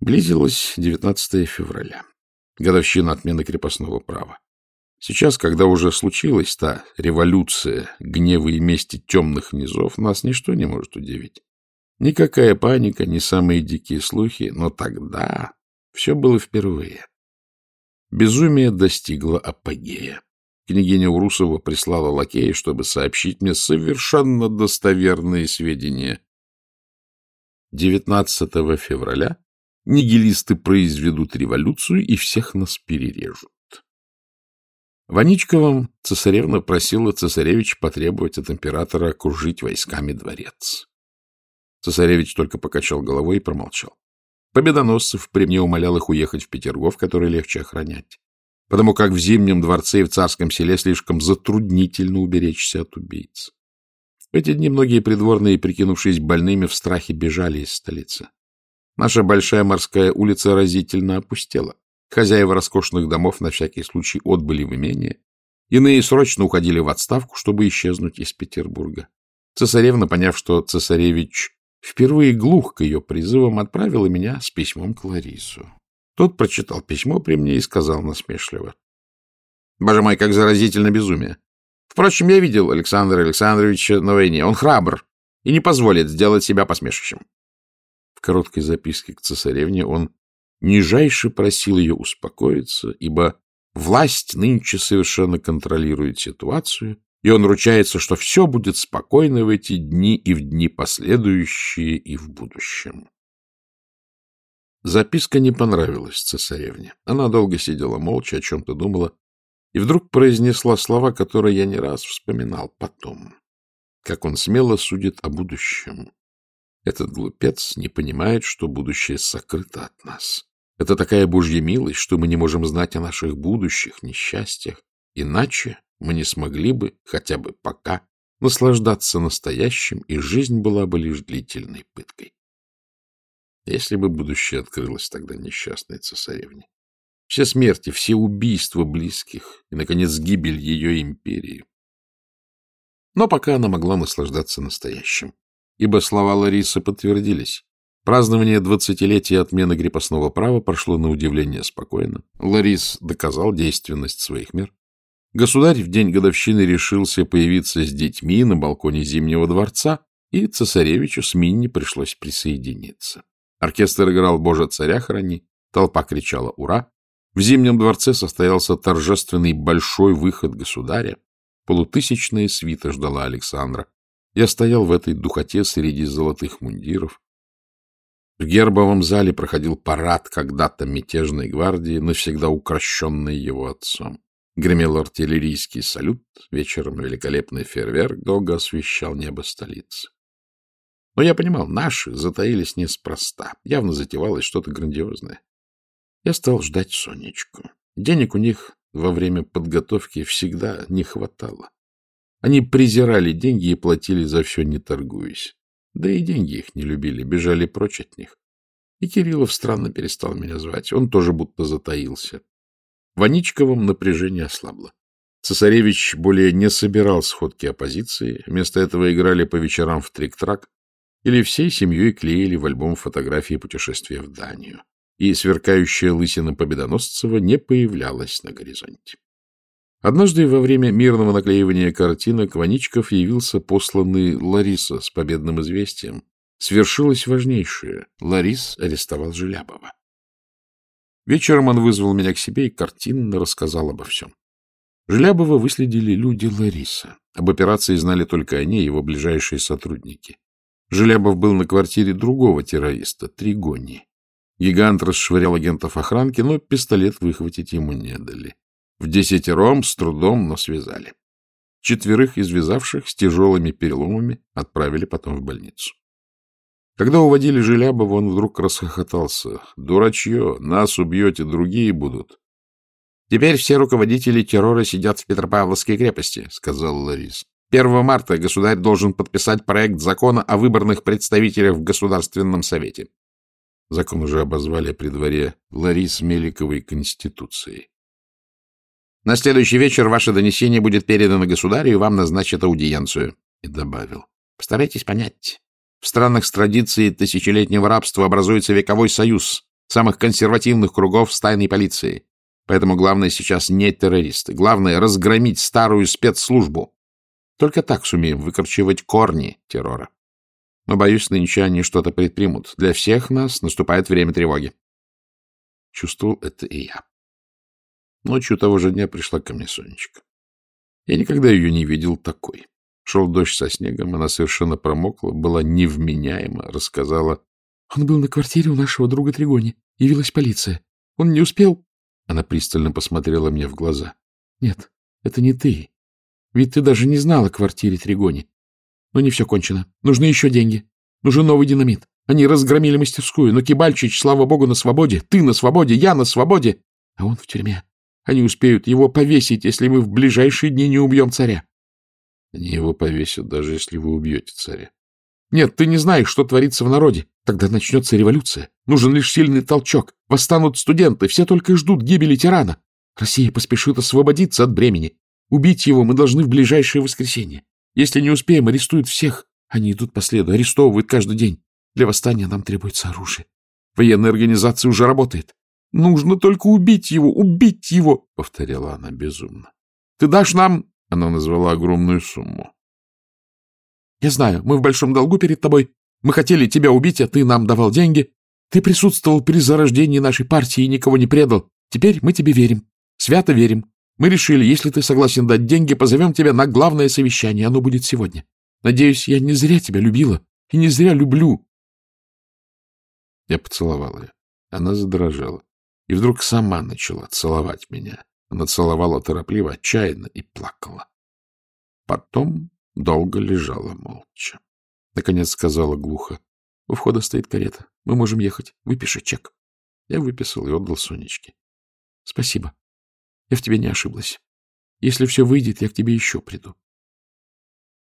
Близилось 19 февраля, годовщина отмены крепостного права. Сейчас, когда уже случилась та революция гнева и мести темных низов, нас ничто не может удивить. Никакая паника, ни самые дикие слухи, но тогда все было впервые. Безумие достигло апогея. Княгиня Урусова прислала лакея, чтобы сообщить мне совершенно достоверные сведения. 19 февраля нигилисты произведут революцию и всех нас перережут. Ваничковым цесаревна просила цесаревич потребовать от императора окружить войсками дворец. Цесаревич только покачал головой и промолчал. Победоносцев при мне умолял их уехать в Петергоф, который легче охранять, потому как в Зимнем дворце и в Царском селе слишком затруднительно уберечься от убийц. В эти дни многие придворные, прикинувшись больными, в страхе бежали из столицы. Наша большая морская улица разительно опустела. Хозяева роскошных домов на всякий случай отбыли в имение. Иные срочно уходили в отставку, чтобы исчезнуть из Петербурга. Цесаревна, поняв, что цесаревич впервые глух к ее призывам, отправила меня с письмом к Ларису. Тот прочитал письмо при мне и сказал насмешливо. — Боже мой, как заразительно безумие! Впрочем, я видел Александра Александровича на войне. Он храбр и не позволит сделать себя посмешищем. В короткой записке к цесаревне он нижайше просил ее успокоиться, ибо власть нынче совершенно контролирует ситуацию, и он ручается, что все будет спокойно в эти дни и в дни последующие, и в будущем. Записка не понравилась цесаревне. Она долго сидела молча, о чем-то думала, и вдруг произнесла слова, которые я не раз вспоминал потом. Как он смело судит о будущем. Этот глупец не понимает, что будущее сокрыто от нас. Это такая божья милость, что мы не можем знать о наших будущих несчастьях. Иначе мы не смогли бы, хотя бы пока, наслаждаться настоящим, и жизнь была бы лишь длительной пыткой. Если бы будущее открылось тогда несчастной цесаревне. Все смерти, все убийства близких и, наконец, гибель ее империи. Но пока она могла наслаждаться настоящим ибо слова Ларисы подтвердились. Празднование двадцатилетия отмены крепостного права прошло на удивление спокойно. Ларис доказал действенность своих мер. Государь в день годовщины решился появиться с детьми на балконе Зимнего дворца, и цесаревичу с Минни пришлось присоединиться. Оркестр играл «Боже, царя храни», толпа кричала «Ура!». В Зимнем дворце состоялся торжественный большой выход государя. Полутысячная свита ждала Александра. Я стоял в этой духоте среди золотых мундиров. В гербовом зале проходил парад когда-то мятежной гвардии, навсегда укращенный его отцом. Гремел артиллерийский салют, вечером великолепный фейерверк долго освещал небо столицы. Но я понимал, наши затаились неспроста. Явно затевалось что-то грандиозное. Я стал ждать Сонечку. Денег у них во время подготовки всегда не хватало. Они презирали деньги и платили за все, не торгуясь. Да и деньги их не любили, бежали прочь от них. И Кириллов странно перестал меня звать. Он тоже будто затаился. В Аничковом напряжение ослабло. Цесаревич более не собирал сходки оппозиции. Вместо этого играли по вечерам в трик-трак или всей семьей клеили в альбом фотографии путешествия в Данию. И сверкающая лысина Победоносцева не появлялась на горизонте. Однажды во время мирного наклеивания картинок Ваничков явился посланный Лариса с победным известием. Свершилось важнейшее. Ларис арестовал Желябова. Вечером он вызвал меня к себе и картинно рассказал обо всем. Желябова выследили люди Лариса. Об операции знали только они и его ближайшие сотрудники. Желябов был на квартире другого террориста, Тригони. Гигант расшвырял агентов охранки, но пистолет выхватить ему не дали. В десятером с трудом, но связали. Четверых извязавших с тяжелыми переломами отправили потом в больницу. Когда уводили Желябова, он вдруг расхохотался. «Дурачье! Нас убьете, другие будут!» «Теперь все руководители террора сидят в Петропавловской крепости», — сказал Ларис. «1 марта государь должен подписать проект закона о выборных представителях в Государственном Совете». Закон уже обозвали при дворе Ларис Меликовой Конституцией. На следующий вечер ваше донесение будет передано государю, и вам назначат аудиенцию. И добавил. Постарайтесь понять. В странах с традицией тысячелетнего рабства образуется вековой союз. самых консервативных кругов с тайной полиции. Поэтому главное сейчас не террористы. Главное — разгромить старую спецслужбу. Только так сумеем выкорчевать корни террора. Но, боюсь, нынче они что-то предпримут. Для всех нас наступает время тревоги. Чувствовал это и я. Ночью того же дня пришла ко мне Сонечка. Я никогда ее не видел такой. Шел дождь со снегом, она совершенно промокла, была невменяема, рассказала. Он был на квартире у нашего друга Тригони. Явилась полиция. Он не успел... Она пристально посмотрела мне в глаза. Нет, это не ты. Ведь ты даже не знала о квартире Тригони. Но не все кончено. Нужны еще деньги. Нужен новый динамит. Они разгромили мастерскую, но Кибальчич, слава богу, на свободе. Ты на свободе, я на свободе. А он в тюрьме. Они успеют его повесить, если мы в ближайшие дни не убьем царя. Они его повесят, даже если вы убьете царя. Нет, ты не знаешь, что творится в народе. Тогда начнется революция. Нужен лишь сильный толчок. Восстанут студенты, все только и ждут гибели тирана. Россия поспешит освободиться от бремени. Убить его мы должны в ближайшее воскресенье. Если не успеем, арестуют всех. Они идут по следу, арестовывают каждый день. Для восстания нам требуется оружие. Военная организация уже работает. Нужно только убить его, убить его, — повторяла она безумно. — Ты дашь нам... — она назвала огромную сумму. — Я знаю, мы в большом долгу перед тобой. Мы хотели тебя убить, а ты нам давал деньги. Ты присутствовал при зарождении нашей партии и никого не предал. Теперь мы тебе верим. Свято верим. Мы решили, если ты согласен дать деньги, позовем тебя на главное совещание. Оно будет сегодня. Надеюсь, я не зря тебя любила и не зря люблю. Я поцеловал ее. Она задрожала и вдруг сама начала целовать меня. Она целовала торопливо, отчаянно и плакала. Потом долго лежала молча. Наконец сказала глухо. — У входа стоит карета. Мы можем ехать. Выпиши чек. Я выписал и отдал Сонечке. — Спасибо. Я в тебе не ошиблась. Если все выйдет, я к тебе еще приду.